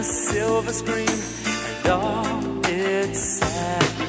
a silver screen and all its sad.